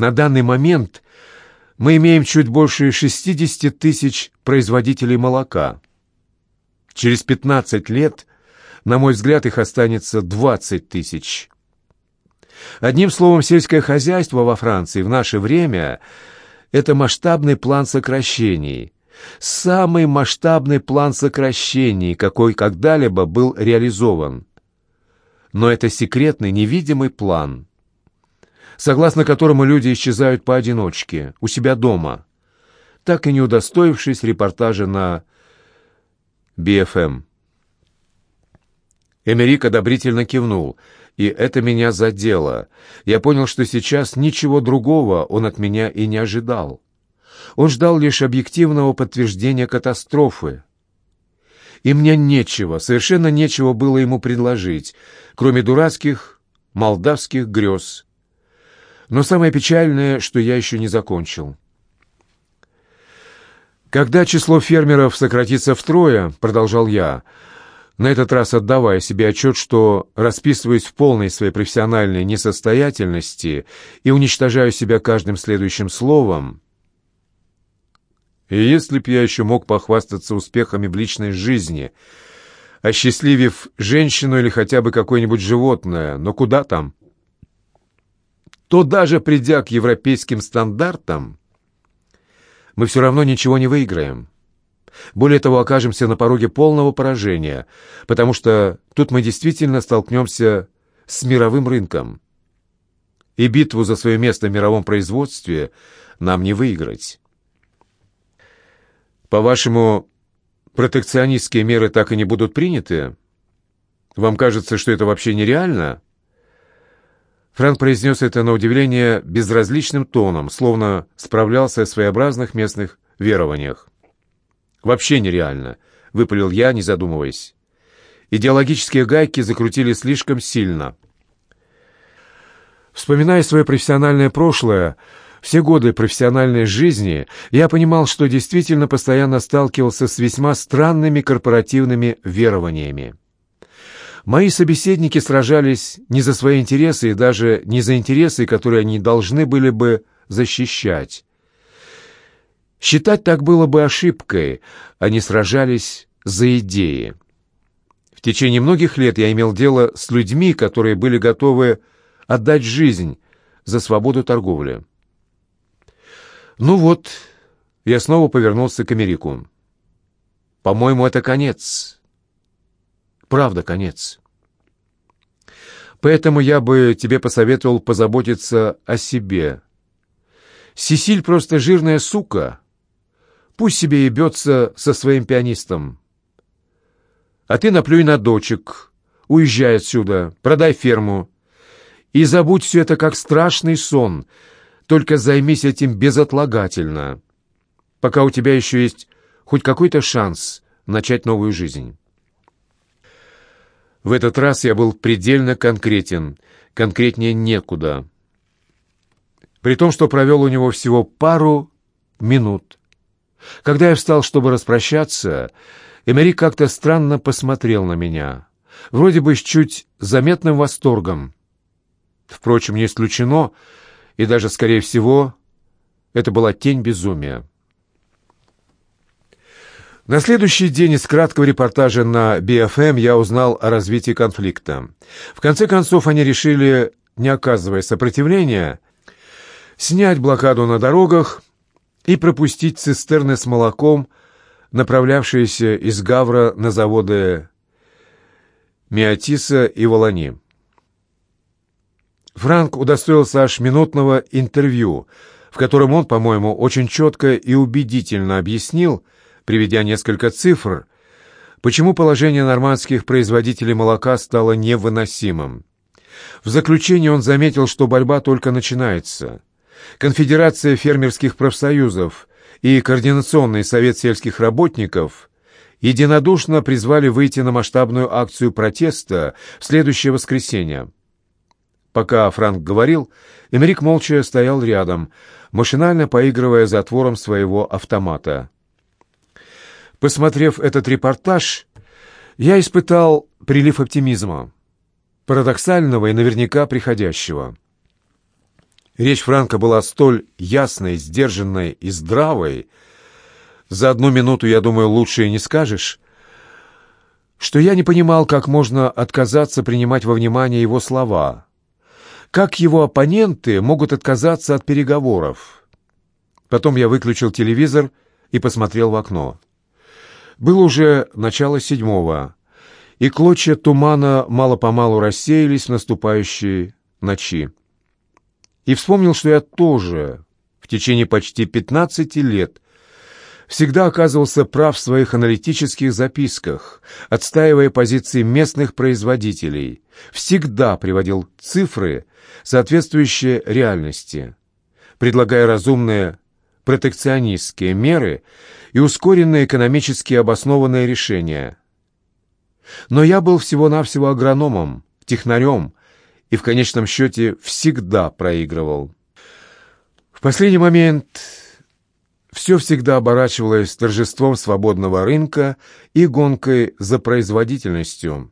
На данный момент мы имеем чуть больше 60 тысяч производителей молока. Через 15 лет, на мой взгляд, их останется 20 тысяч. Одним словом, сельское хозяйство во Франции в наше время – это масштабный план сокращений. Самый масштабный план сокращений, какой когда-либо был реализован. Но это секретный, невидимый план, согласно которому люди исчезают поодиночке, у себя дома, так и не удостоившись репортажа на BFM. Эмерик одобрительно кивнул – и это меня задело. Я понял, что сейчас ничего другого он от меня и не ожидал. Он ждал лишь объективного подтверждения катастрофы. И мне нечего, совершенно нечего было ему предложить, кроме дурацких молдавских грез. Но самое печальное, что я еще не закончил. Когда число фермеров сократится втрое, продолжал я, — на этот раз отдавая себе отчет, что расписываюсь в полной своей профессиональной несостоятельности и уничтожаю себя каждым следующим словом. И если б я еще мог похвастаться успехами в личной жизни, осчастливив женщину или хотя бы какое-нибудь животное, но куда там? То даже придя к европейским стандартам, мы все равно ничего не выиграем. Более того, окажемся на пороге полного поражения, потому что тут мы действительно столкнемся с мировым рынком. И битву за свое место в мировом производстве нам не выиграть. По-вашему, протекционистские меры так и не будут приняты? Вам кажется, что это вообще нереально? Франк произнес это на удивление безразличным тоном, словно справлялся о своеобразных местных верованиях. Вообще нереально, выпалил я, не задумываясь. Идеологические гайки закрутили слишком сильно. Вспоминая свое профессиональное прошлое, все годы профессиональной жизни, я понимал, что действительно постоянно сталкивался с весьма странными корпоративными верованиями. Мои собеседники сражались не за свои интересы и даже не за интересы, которые они должны были бы защищать. Считать так было бы ошибкой, они сражались за идеи. В течение многих лет я имел дело с людьми, которые были готовы отдать жизнь за свободу торговли. Ну вот, я снова повернулся к Америку. По-моему, это конец. Правда, конец. Поэтому я бы тебе посоветовал позаботиться о себе. Сесиль просто жирная сука, Пусть себе бьется со своим пианистом. А ты наплюй на дочек, уезжай отсюда, продай ферму. И забудь все это как страшный сон, только займись этим безотлагательно, пока у тебя еще есть хоть какой-то шанс начать новую жизнь. В этот раз я был предельно конкретен, конкретнее некуда. При том, что провел у него всего пару минут. Когда я встал, чтобы распрощаться, Эмери как-то странно посмотрел на меня, вроде бы с чуть заметным восторгом. Впрочем, не исключено, и даже, скорее всего, это была тень безумия. На следующий день из краткого репортажа на BFM я узнал о развитии конфликта. В конце концов, они решили, не оказывая сопротивления, снять блокаду на дорогах, и пропустить цистерны с молоком, направлявшиеся из Гавра на заводы Миотиса и Волони. Франк удостоился аж минутного интервью, в котором он, по-моему, очень четко и убедительно объяснил, приведя несколько цифр, почему положение нормандских производителей молока стало невыносимым. В заключении он заметил, что борьба только начинается – Конфедерация фермерских профсоюзов и Координационный совет сельских работников единодушно призвали выйти на масштабную акцию протеста в следующее воскресенье. Пока Франк говорил, Эмерик молча стоял рядом, машинально поигрывая затвором своего автомата. Посмотрев этот репортаж, я испытал прилив оптимизма, парадоксального и наверняка приходящего. Речь Франка была столь ясной, сдержанной и здравой, за одну минуту, я думаю, лучше и не скажешь, что я не понимал, как можно отказаться принимать во внимание его слова, как его оппоненты могут отказаться от переговоров. Потом я выключил телевизор и посмотрел в окно. Было уже начало седьмого, и клочья тумана мало-помалу рассеялись в наступающей ночи. И вспомнил, что я тоже в течение почти пятнадцати лет всегда оказывался прав в своих аналитических записках, отстаивая позиции местных производителей, всегда приводил цифры, соответствующие реальности, предлагая разумные протекционистские меры и ускоренные экономически обоснованные решения. Но я был всего-навсего агрономом, технарем и в конечном счете всегда проигрывал. В последний момент все всегда оборачивалось торжеством свободного рынка и гонкой за производительностью.